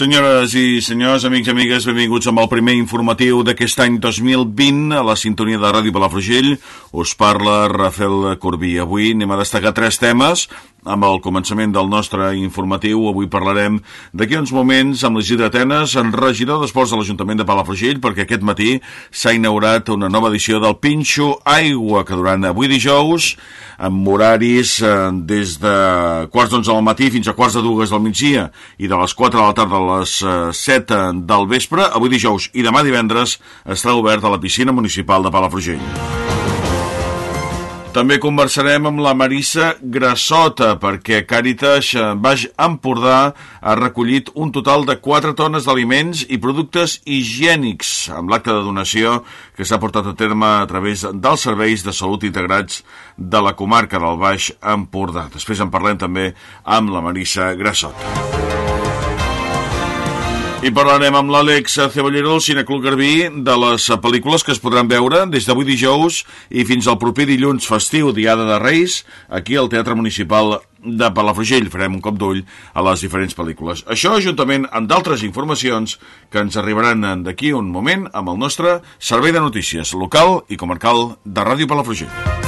Senyores i senyors, amics i amigues, benvinguts amb el primer informatiu d'aquest any 2020 a la sintonia de Ràdio Palafrugell. Us parla Rafael Corbí. Avui anem a destacar tres temes amb el començament del nostre informatiu. Avui parlarem d'aquí uns moments amb l'Isidre Atenes, en regidor d'Esports de l'Ajuntament de Palafrugell, perquè aquest matí s'ha inaugurat una nova edició del Pinxo Aigua, que durant avui dijous, amb horaris eh, des de quarts d'onze del matí fins a quarts de dues del migdia i de les 4 de la tarda a les eh, 7 del vespre, avui dijous i demà divendres estarà obert a la piscina municipal de Palafrugell. També conversarem amb la Marissa Grassota perquè Càritas eh, Baix Empordà ha recollit un total de 4 tones d'aliments i productes higiènics amb l'acte de donació que s'ha portat a terme a través dels serveis de salut integrats de la comarca del Baix Empordà. Després en parlem també amb la Marissa Grassota. I parlarem amb l'Àlex Ceballero del Cineclub Garbí de les pel·lícules que es podran veure des d'avui dijous i fins al proper dilluns festiu, Diada de Reis, aquí al Teatre Municipal de Palafrugell. Farem un cop d'ull a les diferents pel·lícules. Això, juntament amb d'altres informacions que ens arribaran d'aquí un moment amb el nostre Servei de Notícies local i comarcal de Ràdio Palafrugell.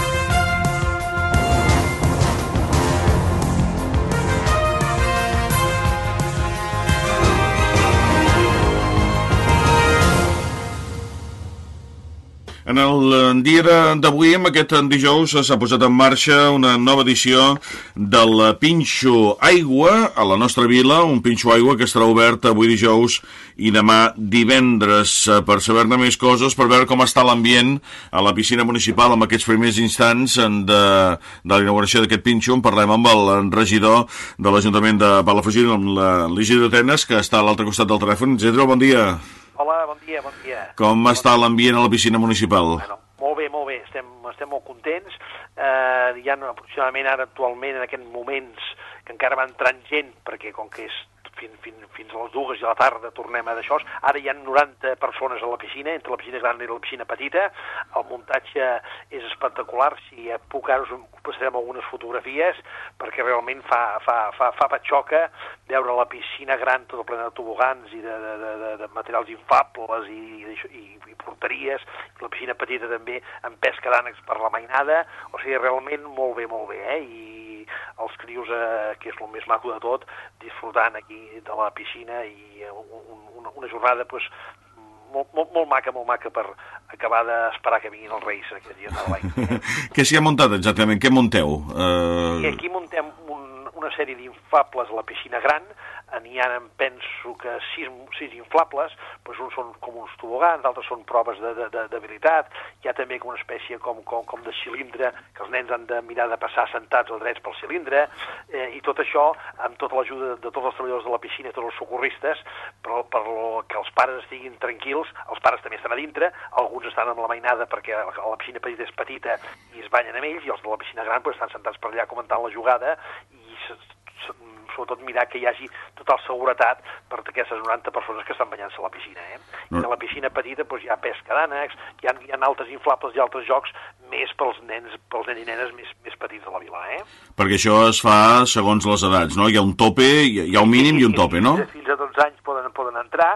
En el dia d'avui, amb aquest dijous, s'ha posat en marxa una nova edició del Pinxo Aigua a la nostra vila, un Pinxo Aigua que estarà obert avui dijous i demà divendres. Per saber-ne més coses, per veure com està l'ambient a la piscina municipal amb aquests primers instants de, de la inauguració d'aquest Pinxo, en parlem amb el regidor de l'Ajuntament de Palafrugell, amb l'Isidro Tenes, que està a l'altre costat del telèfon. Isidro, bon dia. Hola, bon dia, bon dia. Com està l'ambient a la piscina municipal? Bueno, molt bé, molt bé, estem, estem molt contents. Eh, hi ha aproximadament ara actualment en aquests moments que encara va entrant gent, perquè com que és fins, fins, fins a les dues i a la tarda tornem a d'això. Ara hi ha 90 persones a la piscina, entre la piscina gran i la piscina petita. El muntatge és espectacular. Si puc ara us passarem algunes fotografies perquè realment fa, fa, fa, fa patxoca veure la piscina gran tota plena de tobogans i de, de, de, de materials infables i, i, i porteries, i la piscina petita també amb pesca d'ànecs per la mainada, o sigui, realment molt bé, molt bé, eh? I els crios, eh, que és el més maco de tot, disfrutant aquí de la piscina i un, una, una jornada pues, molt, molt, molt maca, molt maca per acabar d'esperar que vinguin els Reis aquest dia de l'any. Eh? Què s'hi ha muntat exactament? Què munteu? Uh... Aquí muntem un, una sèrie d'infables a la piscina gran, n'hi ha, em penso que sis, sis inflables, doncs uns són com uns tobogans, d'altres són proves d'habilitat, hi ha també una espècie com, com, com de cilindre, que els nens han de mirar de passar sentats o drets pel cilindre, eh, i tot això amb tota l'ajuda de tots els treballadors de la piscina tots els socorristes, per, per que els pares estiguin tranquils, els pares també estan a dintre, alguns estan amb la mainada perquè la piscina petita és petita i es banyen amb ells, i els de la piscina gran pues, estan sentats per allà comentant la jugada i sobretot mirar que hi hagi total seguretat per aquestes 90 persones que estan banyant-se a la piscina. Eh? No. I a la piscina petita doncs, hi ha pesca d'ànecs, hi, ha, hi ha altres inflables i altres jocs més pels nens, pels nens i nenes més, més petits de la vila. Eh? Perquè això es fa segons les edats, no? Hi ha un tope, hi ha un mínim i un tope, no? Fins a 12 anys poden, poden entrar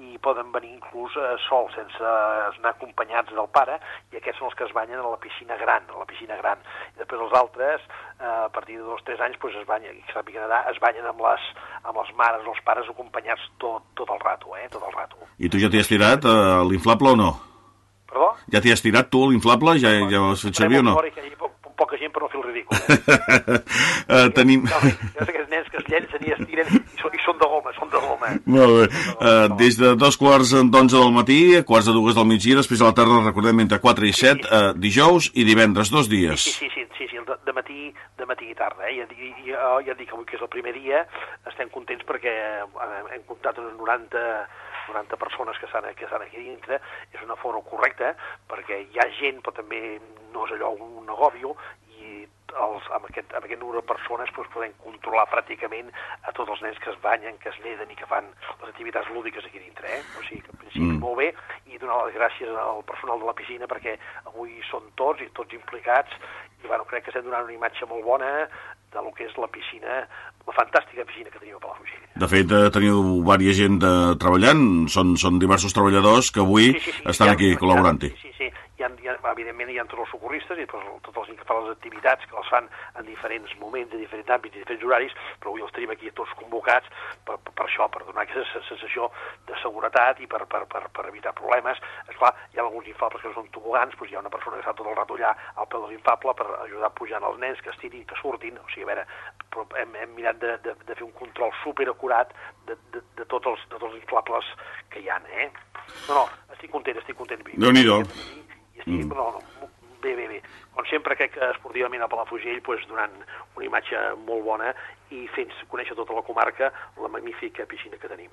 i poden venir inclús eh, sols, sense anar acompanyats del pare, i aquests són els que es banyen a la piscina gran, a la piscina gran. I després els altres, eh, a partir de dos o tres anys, pues, es banyen, i sàpiguen nedar, es banyen amb les, amb les mares o els pares acompanyats tot, tot el rato, eh, tot el rato. I tu ja t'hi has tirat uh, l'inflable o no? Perdó? Ja t'hi has tirat tu l'inflable? Ja, ja ho has fet servir o no? Que hi poca gent per no fer el ridícul. Eh? uh, tenim... Aquests nens que llencen i es tiren i I són de goma, són de goma. Molt bé. Uh, des de dos quarts d'onze del matí, quarts de dues del migdia, després a la tarda, recordem, entre 4 i 7, uh, dijous i divendres, dos dies. Sí, sí, sí, sí, sí de, de, matí, de matí i tarda. Eh? I, i, ja, ja dic avui que és el primer dia, estem contents perquè hem comptat unes 90 90 persones que estan, que estan aquí dintre, és una forma correcta, perquè hi ha gent, però també no és allò un agòbio, els, amb, aquest, amb aquest número de persones doncs, podem controlar pràcticament a tots els nens que es banyen, que es neden i que fan les activitats lúdiques aquí dintre. Eh? O sigui que en principi mm. molt bé i donar les gràcies al personal de la piscina perquè avui són tots i tots implicats i bueno, crec que estem donant una imatge molt bona de lo que és la piscina, la fantàstica piscina que tenim a Palafrugell. De fet, eh, teniu diversa gent de, eh, treballant, són, són diversos treballadors que avui sí, sí, sí, estan ja, aquí col·laborant-hi. Sí, sí, hi ha, hi ha, evidentment hi ha tots els socorristes i doncs, tots els que fan les activitats que les fan en diferents moments, en diferents àmbits, en diferents horaris, però avui els tenim aquí tots convocats per, per, per això, per donar aquesta sensació de seguretat i per, per, per, per evitar problemes. Esclar, hi ha alguns infables que són tobogans, doncs hi ha una persona que està tot el rato allà al peu de l'infable per ajudar pujant els nens, que estirin, que surtin, o sigui, a veure, hem, hem mirat de, de, de fer un control superacurat de, de, de, tots els, de tots els inflables que hi ha, eh? No, no, estic content, estic content. Déu-n'hi-do estigui, mm. no, no, bé, bé, bé. Com sempre, crec que esportivament a Palafrugell pues, donant una imatge molt bona i fent conèixer tota la comarca la magnífica piscina que tenim.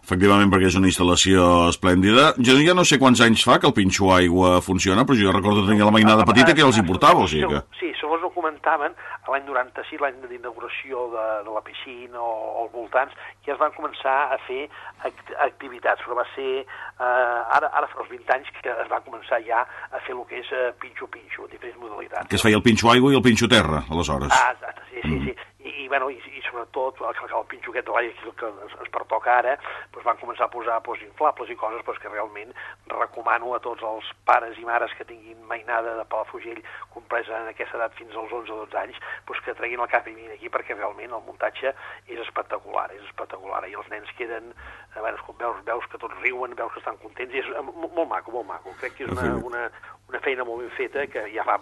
Efectivament, perquè és una instal·lació esplèndida. Jo ja no sé quants anys fa que el pinxo aigua funciona, però jo recordo tenir la mainada petita que els importava, o sigui que... Sí, segons ho comentaven, l'any 96, l'any d'inauguració de, de la piscina o, o als voltants, ja es van començar a fer act activitats, però va ser eh, ara, ara fa uns 20 anys que es va començar ja a fer el que és eh, pinxo-pinxo, diferents modalitats. Que es feia el pinxo aigua i el pinxo terra, aleshores. Ah, exacte, sí, sí, mm. sí bueno, i, i sobretot el, el pinxo aquest de l'aigua que ens, ens pertoca ara, doncs van començar a posar doncs, inflables i coses doncs, que realment recomano a tots els pares i mares que tinguin mainada de Palafrugell compresa en aquesta edat fins als 11 o 12 anys, doncs que treguin el cap i vinguin aquí perquè realment el muntatge és espectacular, és espectacular i els nens queden, eh, bueno, veus, veus que tots riuen, veus que estan contents i és eh, molt, molt maco, molt maco. Crec que és una, una, una feina molt ben feta que ja fa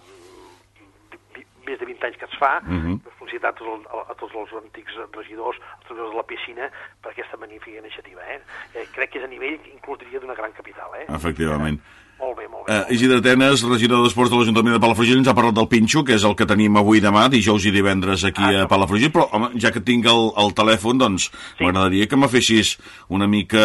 més de 20 anys que es fa, uh -huh. felicitar a tots, els, a tots els antics regidors, els treballadors de la piscina, per aquesta magnífica iniciativa. Eh? eh crec que és a nivell, inclús diria, d'una gran capital. Eh? Efectivament. Eh? Molt bé, molt bé. Uh, Isidre Tenes, regidor d'Esports de l'Ajuntament de Palafrugell, ens ha parlat del Pinxo, que és el que tenim avui demà, dijous i divendres aquí ah, a Palafrugell, però home, ja que tinc el, el telèfon, doncs sí. m'agradaria que me fessis una mica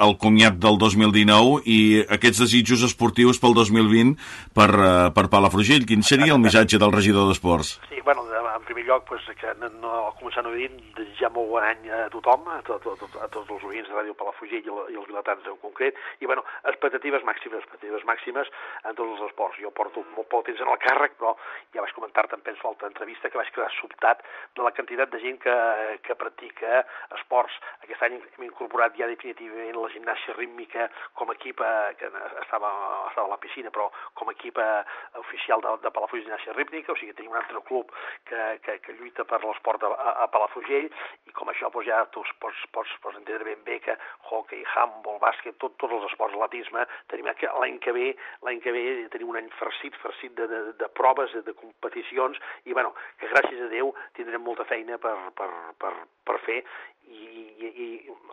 el comiat del 2019 i aquests desitjos esportius pel 2020 per, uh, per Palafrugell. Quin seria el missatge del regidor d'Esports? Sí, bueno, en primer lloc, pues, que no, no, començant a dir, desitjar molt bon any a tothom, a, tot, a, tot, a tots els oients de Ràdio Palafrugell i, i els vilatans en concret, i bueno, expectatives màximes, expectatives màximes en tots els esports. Jo porto molt poc temps en el càrrec, però ja vaig comentar-te, em penso, l'altra entrevista, que vaig quedar sobtat de la quantitat de gent que, que practica esports. Aquest any hem incorporat ja definitivament la gimnàsia rítmica com a equip, eh, que estava, estava a la piscina, però com a equip eh, oficial de, de Palafrugell Gimnàsia Rítmica, o sigui, tenim un altre club que, que, que lluita per l'esport a, a, Palafrugell, i com això doncs, ja tu pots, pots, pots entendre ben bé que hockey, handball, bàsquet, tot, tots els esports, atletisme, tenim l'any que ve l'any que ve tenim un any farcit, farcit de, de, de proves, de, de competicions, i bueno, que gràcies a Déu tindrem molta feina per, per, per, per fer i, i, i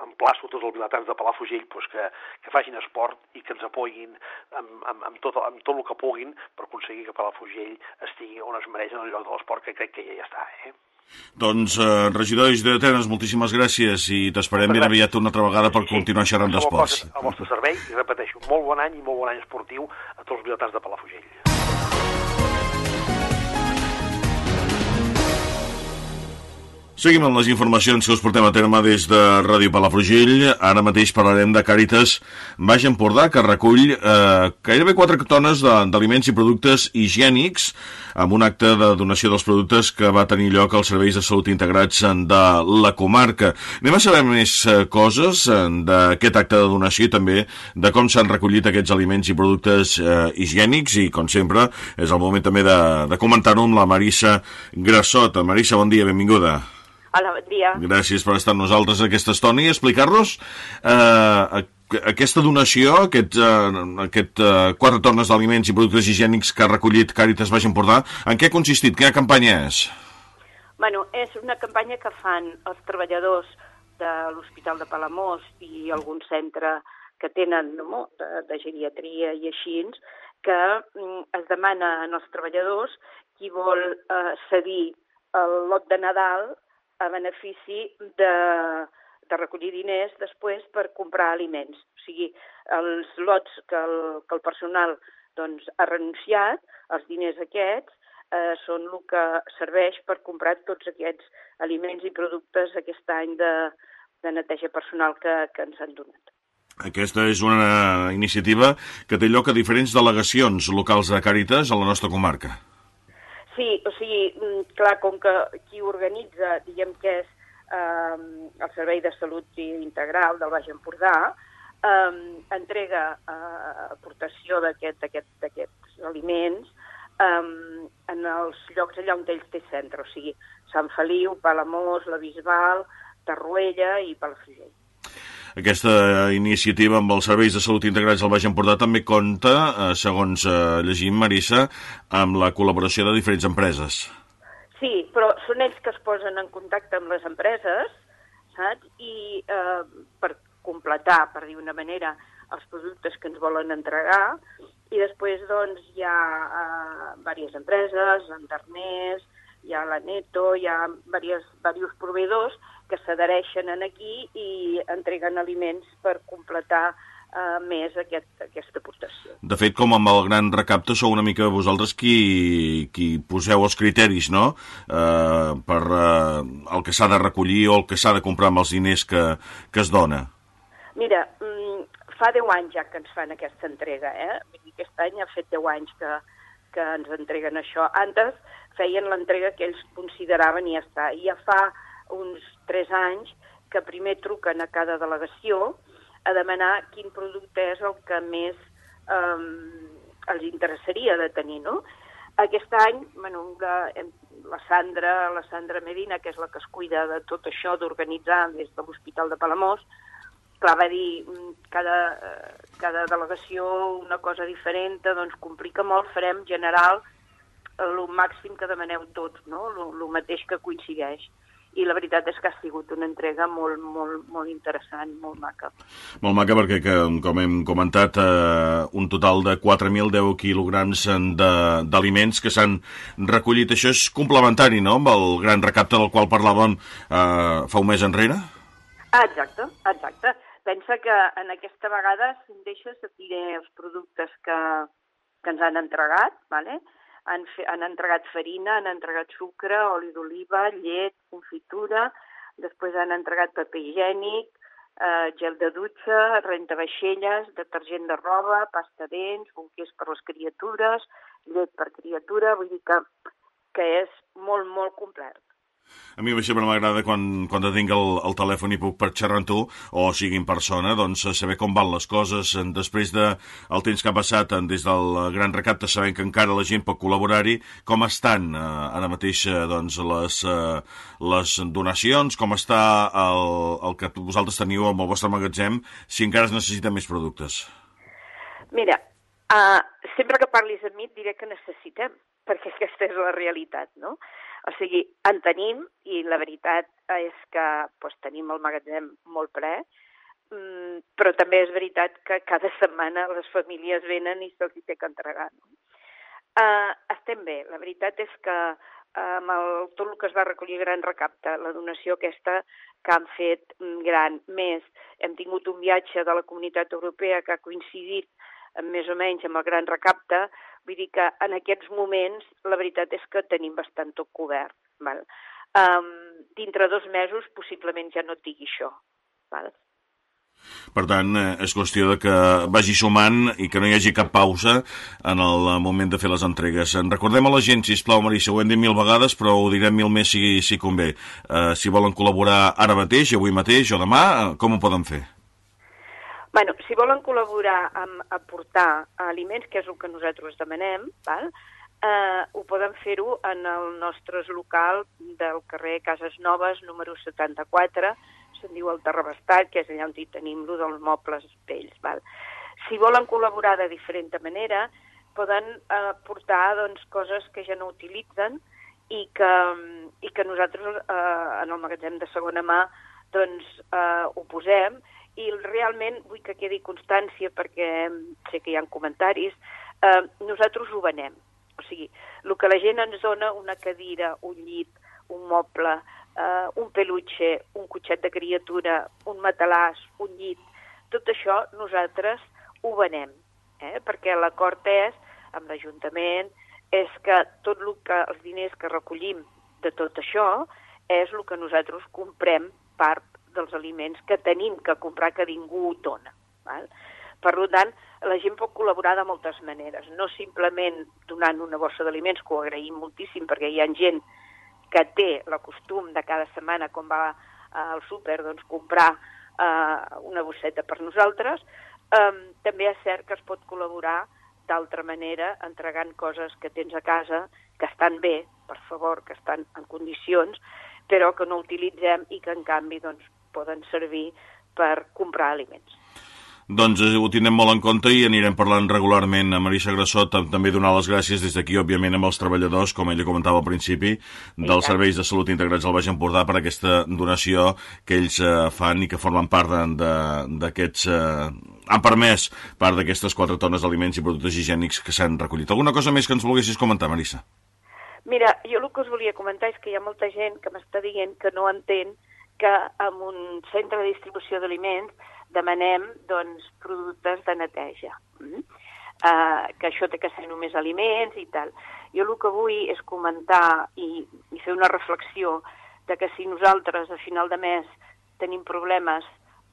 emplaço tots els vilatans de Palafrugell pues, que, que facin esport i que ens apoyin amb, amb, amb, tot, amb tot el que puguin per aconseguir que Palafrugell estigui on es mereix en el lloc de l'esport, que crec que ja, ja està. Eh? Doncs, eh, regidor d'Atenes, moltíssimes gràcies i t'esperem ben aviat una altra vegada per sí, continuar xerrant d'esports. Al vostre servei i repeteixo, molt bon any i molt bon any esportiu a tots els vilatans de Palafrugell. Seguim amb les informacions que us portem a terme des de Ràdio Palafrugell. Ara mateix parlarem de Càritas Baix Empordà, que recull eh, gairebé 4 tones d'aliments i productes higiènics amb un acte de donació dels productes que va tenir lloc als serveis de salut integrats de la comarca. Anem a saber més eh, coses eh, d'aquest acte de donació i també de com s'han recollit aquests aliments i productes eh, higiènics i, com sempre, és el moment també de, de comentar-ho amb la Marissa Grassot. Marissa, bon dia, benvinguda. Hola, bon dia. Gràcies per estar amb nosaltres aquesta estona i explicar-nos eh, aquesta donació, aquest, eh, aquest eh, quatre tones d'aliments i productes higiènics que ha recollit Càritas Baix Empordà, en què ha consistit? Quina campanya és? Bueno, és una campanya que fan els treballadors de l'Hospital de Palamós i algun centre que tenen no, de, de geriatria i així, que mm, es demana als treballadors qui vol eh, cedir el lot de Nadal a benefici de, de recollir diners després per comprar aliments. O sigui, els lots que el, que el personal doncs, ha renunciat, els diners aquests, eh, són el que serveix per comprar tots aquests aliments i productes aquest any de, de neteja personal que, que ens han donat. Aquesta és una iniciativa que té lloc a diferents delegacions locals de Càritas a la nostra comarca. Sí, o sigui, mm, clar, com que qui organitza, diguem que és eh, el Servei de Salut Integral del Baix Empordà, eh, entrega eh, aportació d'aquests aliments eh, en els llocs allà on ells té centre, o sigui, Sant Feliu, Palamós, la Bisbal, Tarruella i Palafrugell. Aquesta iniciativa amb els serveis de salut integrats al Baix Empordà també compta, eh, segons eh, llegim, Marissa, amb la col·laboració de diferents empreses. Sí, però són ells que es posen en contacte amb les empreses, saps? I eh, per completar, per dir una manera, els productes que ens volen entregar, i després doncs, hi ha eh, diverses empreses, Anterners, hi ha la Neto, hi ha diversos proveïdors que s'adhereixen en aquí i entreguen aliments per completar uh, més aquest, aquesta aportació. De fet, com amb el gran recapte, sou una mica vosaltres qui, qui poseu els criteris, no?, uh, per uh, el que s'ha de recollir o el que s'ha de comprar amb els diners que, que es dona. Mira, mm, fa 10 anys ja que ens fan aquesta entrega, eh? Aquest any ha fet 10 anys que, que ens entreguen això. Antes feien l'entrega que ells consideraven i ja està. I ja fa uns tres anys que primer truquen a cada delegació a demanar quin producte és el que més eh, els interessaria de tenir, no? Aquest any, bueno, la, la Sandra, la Sandra Medina, que és la que es cuida de tot això, d'organitzar des de l'Hospital de Palamós, clar, va dir, mm, cada, eh, cada delegació una cosa diferent, doncs complica molt, farem general el màxim que demaneu tots, no? el mateix que coincideix i la veritat és que ha sigut una entrega molt, molt, molt interessant, molt maca. Molt maca perquè, que, com hem comentat, eh, un total de 4.010 quilograms d'aliments que s'han recollit. Això és complementari, no?, amb el gran recapte del qual parlàvem eh, fa un mes enrere? Exacte, exacte. Pensa que en aquesta vegada, si em deixes, et diré els productes que, que ens han entregat, ¿vale? Han, fe, han entregat farina, han entregat sucre, oli d'oliva, llet, confitura, després han entregat paper higiènic, eh, gel de dutxa, rentavaixelles, detergent de roba, pasta dents, bonquers per les criatures, llet per criatura, vull dir que, que és molt, molt complet. A mi sempre m'agrada quan, quan te tinc el, el telèfon i puc per xerrar amb tu, o sigui en persona, doncs saber com van les coses després de el temps que ha passat des del Gran Recapte, sabent que encara la gent pot col·laborar-hi, com estan eh, ara mateix eh, doncs, les, eh, les donacions, com està el, el que vosaltres teniu amb el vostre magatzem, si encara es necessiten més productes? Mira, uh, sempre que parlis amb mi et diré que necessitem, perquè aquesta és la realitat, no? O sigui, en tenim i la veritat és que doncs, tenim el magatzem molt ple, mm, però també és veritat que cada setmana les famílies venen i se'ls té que entregar. No? Uh, estem bé. La veritat és que uh, amb el, tot el que es va recollir gran recapte, la donació aquesta que han fet mm, gran, més hem tingut un viatge de la comunitat europea que ha coincidit més o menys amb el gran recapte, vull dir que en aquests moments la veritat és que tenim bastant tot cobert. Val? Um, dintre dos mesos possiblement ja no et digui això. Val? Per tant, eh, és qüestió de que vagi sumant i que no hi hagi cap pausa en el moment de fer les entregues. En recordem a la gent, sisplau, Marissa, ho hem dit mil vegades, però ho direm mil més si, si convé. Uh, si volen col·laborar ara mateix, avui mateix o demà, uh, com ho poden fer? Bueno, si volen col·laborar amb aportar aliments, que és el que nosaltres demanem, val? Eh, ho poden fer-ho en el nostre local del carrer Cases Noves, número 74, se'n diu el Terrabastat, que és allà on hi tenim lo dels mobles vells. Val? Si volen col·laborar de diferent manera, poden eh, portar doncs, coses que ja no utilitzen i que, i que nosaltres eh, en el magatzem de segona mà doncs eh, ho posem i realment vull que quedi constància perquè sé que hi ha comentaris, eh, nosaltres ho venem. O sigui, el que la gent ens dona, una cadira, un llit, un moble, eh, un peluche, un cotxet de criatura, un matalàs, un llit, tot això nosaltres ho venem, eh? perquè l'acord és, amb l'Ajuntament, és que tot el que, els diners que recollim de tot això és el que nosaltres comprem part dels aliments que tenim que comprar que ningú dona. Val? Per tant, la gent pot col·laborar de moltes maneres, no simplement donant una bossa d'aliments, que ho agraïm moltíssim perquè hi ha gent que té la costum de cada setmana, quan va al súper, doncs comprar eh, una bosseta per nosaltres. Eh, també és cert que es pot col·laborar d'altra manera entregant coses que tens a casa que estan bé, per favor, que estan en condicions, però que no utilitzem i que en canvi doncs, poden servir per comprar aliments. Doncs eh, ho tindrem molt en compte i anirem parlant regularment a Marisa Grassot, també donar les gràcies des d'aquí, òbviament, amb els treballadors, com ella comentava al principi, dels serveis de salut integrats al Baix Empordà per aquesta donació que ells eh, fan i que formen part d'aquests... Eh, han permès part d'aquestes quatre tones d'aliments i productes higiènics que s'han recollit. Alguna cosa més que ens volguessis comentar, Marisa? Mira, jo el que us volia comentar és que hi ha molta gent que m'està dient que no entén que en un centre de distribució d'aliments demanem doncs, productes de neteja. Mm? Uh, que això té que ser només aliments i tal. Jo el que vull és comentar i, i fer una reflexió de que si nosaltres a final de mes tenim problemes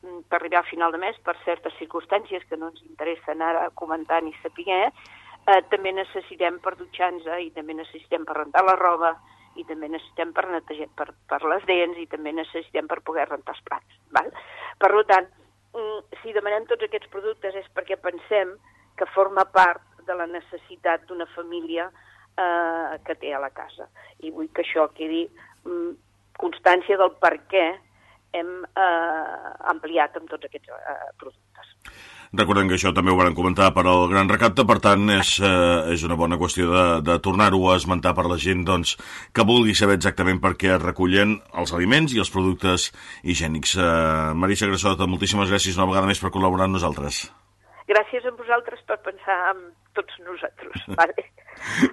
mm, per arribar a final de mes per certes circumstàncies que no ens interessen ara comentar ni saber, eh, també necessitem per dutxar-nos i també necessitem per rentar la roba i també necessitem per netejar per, per les dents i també necessitem per poder rentar els plats. Val? Per tant, Mm, si demanem tots aquests productes és perquè pensem que forma part de la necessitat d'una família eh, que té a la casa. I vull que això quedi mm, constància del per què hem eh, ampliat amb tots aquests eh, productes. Recordem que això també ho van comentar per al Gran Recapte, per tant és, eh, és una bona qüestió de, de tornar-ho a esmentar per la gent doncs, que vulgui saber exactament per què es recullen els aliments i els productes higiènics. Eh, Marisa Grassota, moltíssimes gràcies una vegada més per col·laborar amb nosaltres. Gràcies a vosaltres per pensar en tots nosaltres. Vale?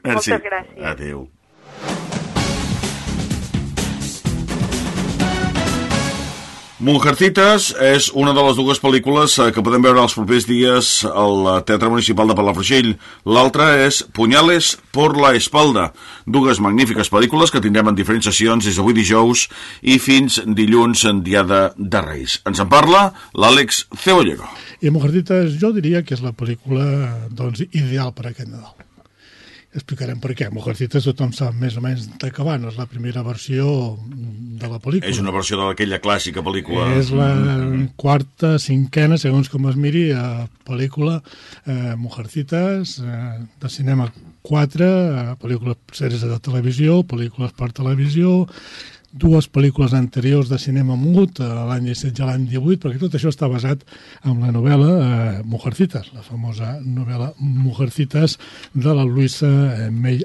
Moltes gràcies. Adéu. Mujercitas és una de les dues pel·lícules eh, que podem veure els propers dies al Teatre Municipal de Palafrugell. L'altra és Punyales por la espalda, dues magnífiques pel·lícules que tindrem en diferents sessions des d'avui dijous i fins dilluns en Diada de Reis. Ens en parla l'Àlex Cebollero. I Mujercitas jo diria que és la pel·lícula doncs, ideal per aquest Nadal. Explicarem per què. Mujercitas tothom sap més o menys de què va, no és la primera versió de la pel·lícula. És una versió d'aquella clàssica pel·lícula. És la quarta, cinquena, segons com es miri, a pel·lícula eh, Mujercitas, eh, de cinema 4, eh, pel·lícules sèries de televisió, pel·lícules per televisió, dues pel·lícules anteriors de cinema mut, l'any 17 i l'any 18, perquè tot això està basat en la novel·la eh, Mujercitas, la famosa novel·la Mujercitas de la Luisa eh, May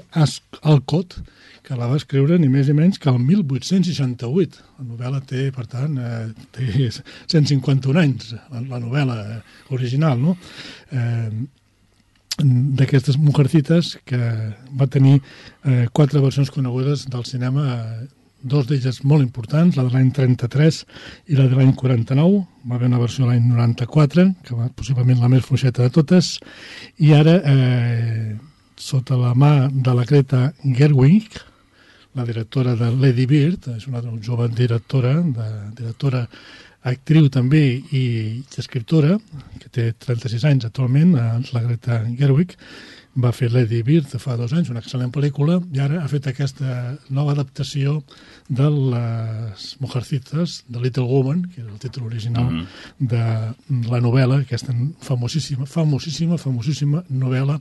Alcott, que la va escriure ni més ni menys que el 1868. La novel·la té, per tant, eh, té 151 anys, la, la novel·la eh, original, no? Eh, d'aquestes Mujercitas que va tenir eh, quatre versions conegudes del cinema eh, dos d'elles molt importants, la de l'any 33 i la de l'any 49, va haver una versió l'any 94, que va possiblement la més fluixeta de totes, i ara, eh, sota la mà de la Greta Gerwig, la directora de Lady Bird, és una jove directora, de, directora actriu també i escriptora, que té 36 anys actualment, la Greta Gerwig, va fer Lady Bird fa dos anys, una excel·lent pel·lícula, i ara ha fet aquesta nova adaptació de les Mujercitas, de Little Woman, que és el títol original mm -hmm. de la novel·la, aquesta famosíssima, famosíssima, famosíssima novel·la,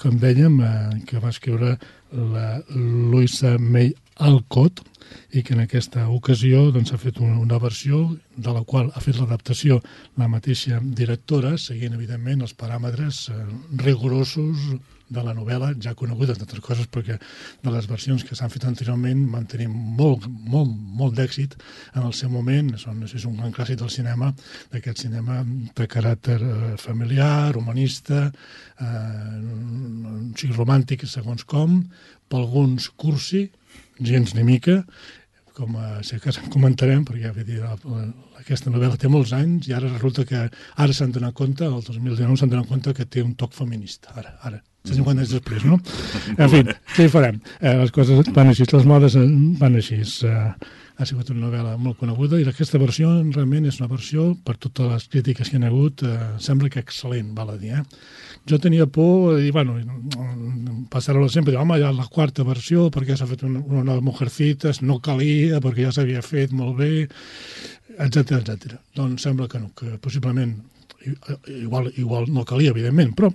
com dèiem, eh, que va escriure la Louisa May Alcott, i que en aquesta ocasió s'ha doncs, fet una, una versió de la qual ha fet l'adaptació la mateixa directora, seguint, evidentment, els paràmetres eh, rigorosos de la novel·la, ja coneguda, d'altres coses, perquè de les versions que s'han fet anteriorment van tenir molt, molt, molt d'èxit en el seu moment. Són, és un gran clàssic del cinema, d'aquest cinema de caràcter eh, familiar, humanista, eh, un xic romàntic, segons com, per alguns cursi, gens ni mica, com a, si cas en comentarem, perquè ja dir, la, aquesta novel·la té molts anys i ara resulta que ara s'han donat compte, el 2019 s'han donat compte que té un toc feminista, ara, ara, 50 anys després, no? En fi, què hi farem? Eh, les coses van així, les modes van així. Eh, ha sigut una novel·la molt coneguda i aquesta versió realment és una versió, per totes les crítiques que hi ha hagut, eh, sembla que excel·lent, val a dir, eh? Jo tenia por i, bueno, passar-ho sempre, home, ja la quarta versió, perquè s'ha fet una, una Mujercitas, no calia, perquè ja s'havia fet molt bé, etc etc. Doncs sembla que no, que possiblement igual, igual no calia, evidentment, però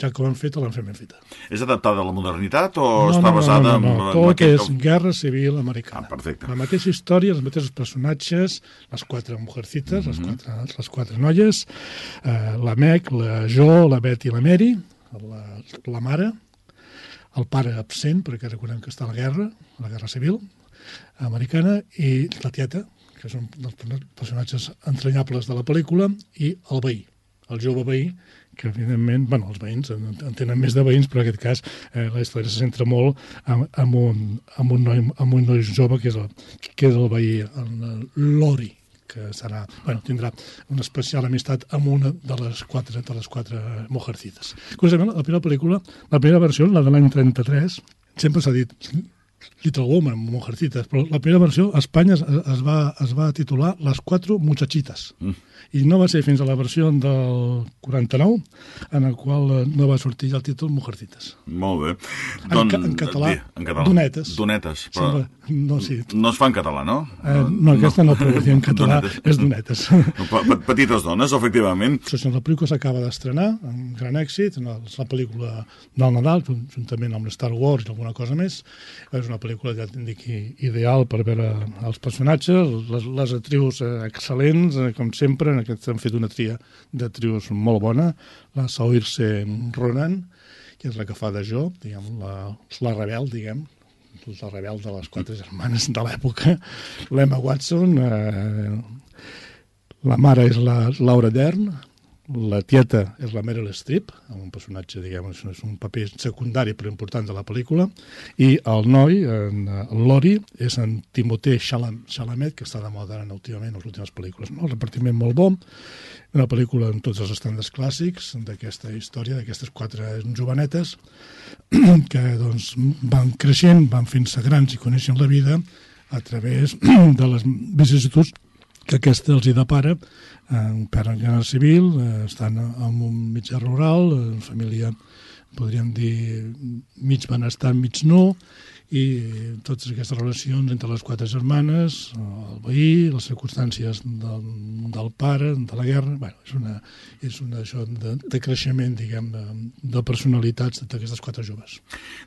ja que l'han fet, l'han fet ben feta. És adaptada a la modernitat o no, està no, basada no, no, no. en... Tot aquest... és guerra civil americana. Ah, perfecte. La mateixa història, els mateixos personatges, les quatre mujercites, mm -hmm. les, quatre, les quatre noies, eh, la Meg, la Jo, la Bet i la Mary, la, la mare, el pare absent, perquè recordem que està a la guerra, la guerra civil americana, i la tieta, que són dels personatges entranyables de la pel·lícula, i el veí, el jove veí, que evidentment, bueno, els veïns en tenen més de veïns, però en aquest cas eh, la història se centra molt amb, amb, un, amb, un, noi, amb un noi jove que és el, que és el veí, l'Ori, que serà, bueno, tindrà una especial amistat amb una de les quatre, de les quatre mujercites. Curiosament, la primera pel·lícula, la primera versió, la de l'any 33, sempre s'ha dit Little Woman, Mujercitas, però la primera versió a Espanya es, es, va, es va titular Les quatre muchachitas. Mm i no va ser fins a la versió del 49 en el qual eh, no va sortir el títol Mujercitas. Molt bé. En, ca en català, en català, donetes. Donetes, però Sembla, no, sí. no es fa en català, no? Eh, no, aquesta no, no en català donetes. és donetes. No, petites dones, efectivament. Sí, la pel·lícula s'acaba d'estrenar, amb gran èxit, és la pel·lícula del Nadal, juntament amb Star Wars i alguna cosa més. És una pel·lícula, ja dic, ideal per veure els personatges, les, les actrius eh, excel·lents, eh, com sempre, en aquest han fet una tria de trios molt bona, la Saoirse Ronan, que és la que fa de jo, diguem, la, la rebel, diguem, la rebel de les quatre germanes de l'època, l'Emma Watson, eh, la mare és la Laura Dern, la tieta és la Meryl Streep, un personatge, diguem, és un paper secundari però important de la pel·lícula, i el noi, en, el Lori, és en Timothée Chalamet, que està de moda ara últimament en les últimes pel·lícules. No? El repartiment molt bon, una pel·lícula amb tots els estàndards clàssics d'aquesta història, d'aquestes quatre jovenetes, que doncs, van creixent, van fent-se grans i coneixen la vida a través de les vicissituds que aquesta els hi depara un pare en guerra civil, eh, estan en un mitjà rural, en família, podríem dir, mig benestant, mig no, i totes aquestes relacions entre les quatre germanes, el veí, les circumstàncies del, del pare, de la guerra, bueno, és una, és una això de, de creixement, diguem, de, de personalitats d'aquestes quatre joves.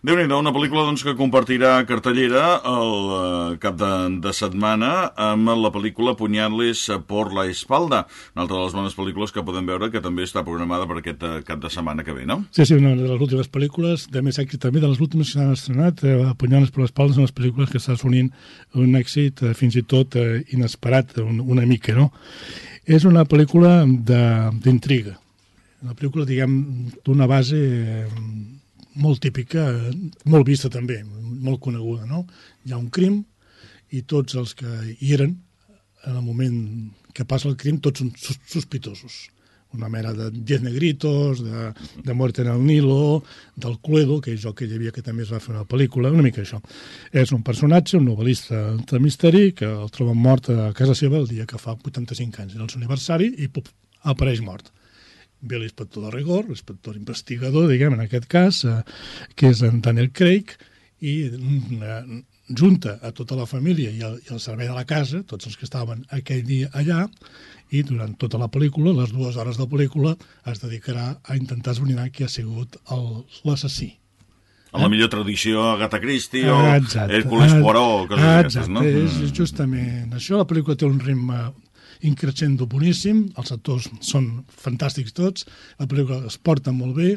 déu nhi una pel·lícula doncs, que compartirà cartellera el uh, cap de, de setmana amb la pel·lícula Punyarles por la espalda, una altra de les bones pel·lícules que podem veure que també està programada per aquest uh, cap de setmana que ve, no? Sí, sí, una de les últimes pel·lícules, de més èxit també, de les últimes que s'han estrenat, eh, Punyarles per l'espalda són les pel·lícules que està assolint un èxit eh, fins i tot eh, inesperat, un, una mica, no? És una pel·lícula d'intriga, una pel·lícula, diguem, d'una base eh, molt típica, molt vista també, molt coneguda, no? Hi ha un crim i tots els que hi eren en el moment que passa el crim, tots són sospitosos una mena de Diez Negritos, de, de Muerte en el Nilo, del Cluedo, que és el que hi havia que també es va fer una pel·lícula, una mica això. És un personatge, un novel·lista de misteri, que el troben mort a casa seva el dia que fa 85 anys, en el seu aniversari, i pup, apareix mort. Ve l'inspector de rigor, l'inspector investigador, diguem, en aquest cas, eh, que és en Daniel Craig, i eh, junta a tota la família i el, i el servei de la casa, tots els que estaven aquell dia allà, i durant tota la pel·lícula, les dues hores de pel·lícula, es dedicarà a intentar esbrinar qui ha sigut l'assassí. Amb la millor tradició Agatha Christie o Hércules Poirot, coses d'aquestes, no? és mm. justament això. La pel·lícula té un ritme increixendo boníssim, els actors són fantàstics tots, la pel·lícula es porta molt bé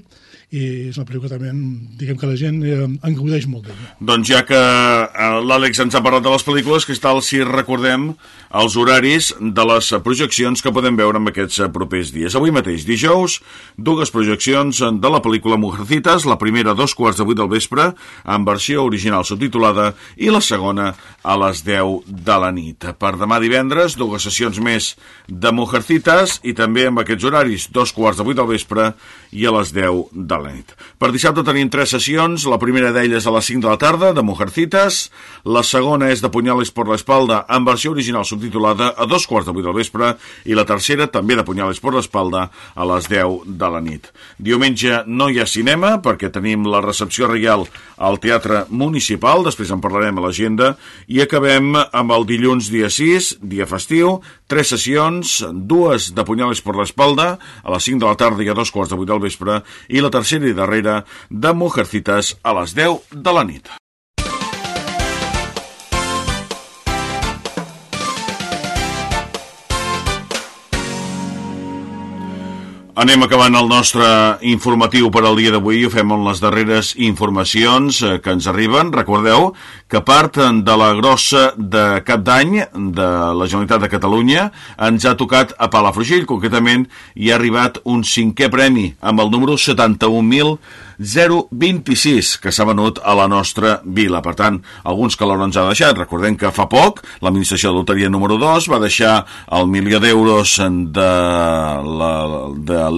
i és una pel·lícula també, diguem que la gent eh, en gaudeix molt d'ella. Doncs ja que eh, l'Àlex ens ha parlat de les pel·lícules, que tal si recordem els horaris de les projeccions que podem veure en aquests eh, propers dies. Avui mateix, dijous, dues projeccions de la pel·lícula Mujercitas, la primera a dos quarts de vuit del vespre, en versió original subtitulada, i la segona a les 10 de la nit. Per demà divendres, dues sessions més de Mujercitas i també amb aquests horaris, dos quarts de vuit del vespre i a les 10 de la nit. Per dissabte tenim tres sessions, la primera d'elles a les 5 de la tarda, de Mujercitas, la segona és de Punyales por l'espalda, en versió original subtitulada a dos quarts de vuit del vespre, i la tercera, també de Punyales por l'espalda, a les 10 de la nit. Diumenge no hi ha cinema, perquè tenim la recepció reial al Teatre Municipal, després en parlarem a l'agenda, i acabem amb el dilluns dia 6, dia festiu, tres sessions, dues de Punyales por l'espalda, a les 5 de la tarda i a dos quarts de vuit del vespre, i la tercera i darrera de Mujercitas a les 10 de la nit. Anem acabant el nostre informatiu per al dia d'avui i ho fem amb les darreres informacions eh, que ens arriben. Recordeu que part de la grossa de cap d'any de la Generalitat de Catalunya ens ha tocat a Palafrugell. Concretament hi ha arribat un cinquè premi amb el número 71.000 026 que s'ha venut a la nostra vila. Per tant, alguns que l'hora ens ha deixat. Recordem que fa poc l'administració de loteria número 2 va deixar el milió d'euros de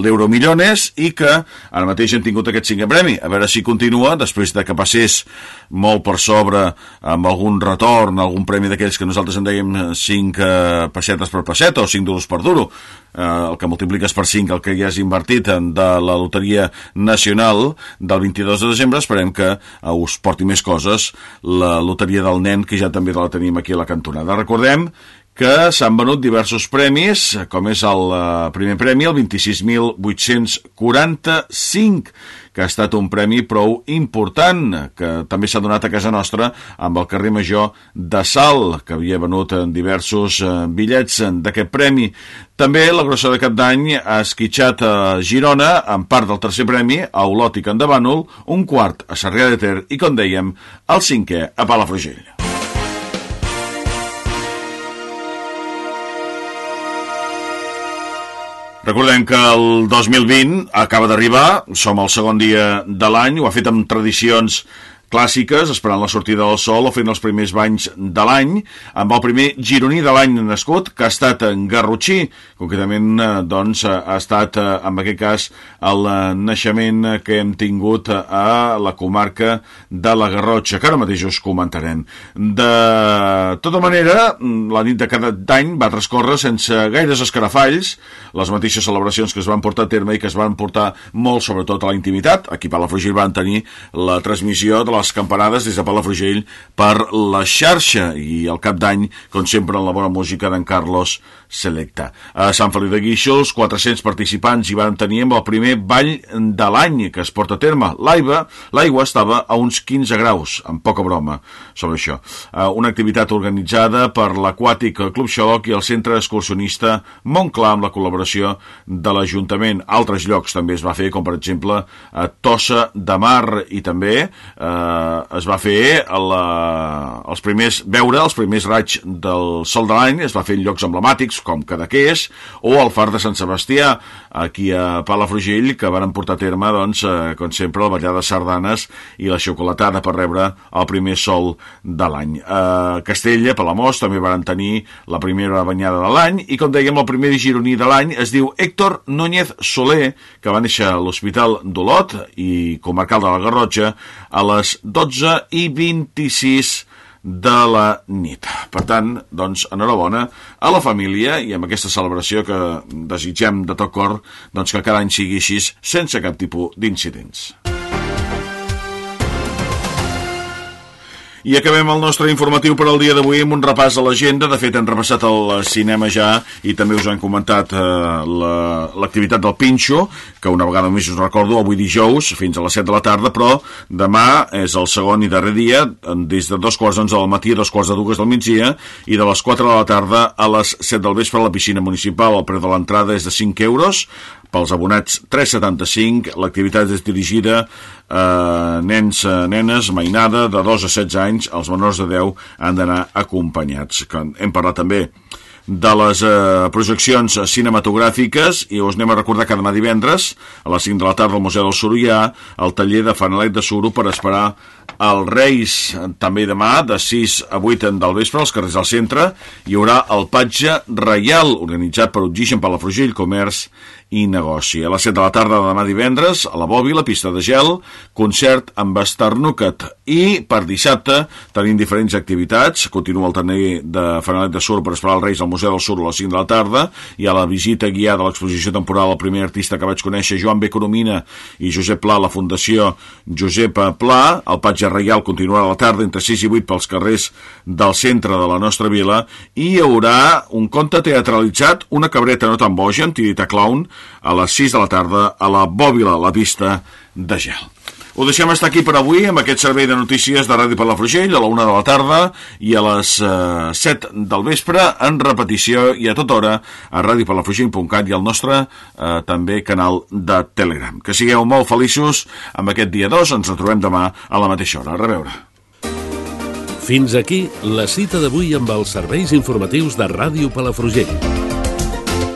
l'euro millones i que ara mateix hem tingut aquest cinquè premi. A veure si continua després de que passés molt per sobre amb algun retorn, algun premi d'aquells que nosaltres en dèiem 5 eh, pessetes per passeta o 5 duros per duro, eh, el que multipliques per 5 el que ja has invertit de la loteria nacional del 22 de desembre esperem que uh, us porti més coses la loteria del nen que ja també la tenim aquí a la cantonada. Recordem que s'han venut diversos premis, com és el uh, primer premi, el 26.845, que ha estat un premi prou important, que també s'ha donat a casa nostra amb el carrer Major de Sal, que havia venut en diversos eh, bitllets d'aquest premi. També la grossa de cap d'any ha esquitxat a Girona, en part del tercer premi, a Olot i Candabànol, un quart a Sarrià de Ter i, com dèiem, el cinquè a Palafrugell. Recordem que el 2020 acaba d'arribar, som al segon dia de l'any, ho ha fet amb tradicions clàssiques, esperant la sortida del sol o fent els primers banys de l'any, amb el primer gironí de l'any nascut, que ha estat en Garrotxí, concretament eh, doncs, ha estat, eh, en aquest cas, el eh, naixement que hem tingut a la comarca de la Garrotxa, que ara mateix us comentarem. De tota manera, la nit de cada any va transcorrer sense gaires escarafalls, les mateixes celebracions que es van portar a terme i que es van portar molt, sobretot, a la intimitat. Aquí a Palafrugell van tenir la transmissió de les campanades des de Palafrugell per la xarxa i el cap d'any, com sempre, la bona música d'en Carlos Selecta. A Sant Feliu de Guíxols, 400 participants hi van tenir amb el primer ball de l'any que es porta a terme. L'aigua l'aigua estava a uns 15 graus, amb poca broma sobre això. Una activitat organitzada per l'Aquàtic Club Xaloc i el Centre Excursionista Montclar amb la col·laboració de l'Ajuntament. Altres llocs també es va fer, com per exemple a Tossa de Mar i també eh, eh, es va fer la, els primers, veure els primers raigs del sol de l'any, es va fer en llocs emblemàtics com Cadaqués o el far de Sant Sebastià, aquí a Palafrugell, que van portar a terme, doncs, eh, com sempre, el ballar de sardanes i la xocolatada per rebre el primer sol de l'any. A Castella, Palamós, també van tenir la primera banyada de l'any i, com dèiem, el primer gironí de l'any es diu Héctor Núñez Soler, que va néixer a l'Hospital d'Olot i comarcal de la Garrotxa a les 12 i 26 de la nit. Per tant, doncs, enhorabona a la família i amb aquesta celebració que desitgem de tot cor doncs, que cada any sigui així sense cap tipus d'incidents. I acabem el nostre informatiu per al dia d'avui amb un repàs a l'agenda. De fet, hem repassat el cinema ja i també us han comentat eh, l'activitat la, del Pinxo, que una vegada més us recordo, avui dijous fins a les 7 de la tarda, però demà és el segon i darrer dia, des de dos quarts d'onze del matí a dos quarts de dues del migdia i de les 4 de la tarda a les 7 del vespre a la piscina municipal. El preu de l'entrada és de 5 euros, pels abonats 3,75. L'activitat és dirigida a nens, nenes, mainada de 2 a 16 anys. Els menors de 10 han d'anar acompanyats. Hem parlat també de les eh, projeccions cinematogràfiques i us anem a recordar que demà divendres a les 5 de la tarda al Museu del ha el taller de Fanalet de Suro per esperar els Reis també demà de 6 a 8 del vespre als carrers del centre hi haurà el patge reial organitzat per Oxigen, Palafrugell, Comerç i Negoci. A les 7 de la tarda de demà divendres, a la Bòbila, pista de gel, concert amb Estarnucat. I per dissabte tenim diferents activitats. Continua el taner de Fanalet de Sur per esperar els Reis al Museu del Sur a les 5 de la tarda. Hi ha la visita guiada a l'exposició temporal al primer artista que vaig conèixer, Joan B. Coromina i Josep Pla, la Fundació Josep Pla. El patge reial continuarà a la tarda entre 6 i 8 pels carrers del centre de la nostra vila i hi haurà un conte teatralitzat, una cabreta no tan boja, amb tirita clown, a les 6 de la tarda a la Bòbila, la pista de gel. Ho deixem estar aquí per avui amb aquest servei de notícies de Ràdio Palafrugell a la 1 de la tarda i a les eh, 7 del vespre en repetició i a tota hora a radiopalafrugell.cat i al nostre eh, també canal de Telegram. Que sigueu molt feliços amb aquest dia 2, ens retrobem demà a la mateixa hora. A reveure. Fins aquí la cita d'avui amb els serveis informatius de Ràdio Palafrugell.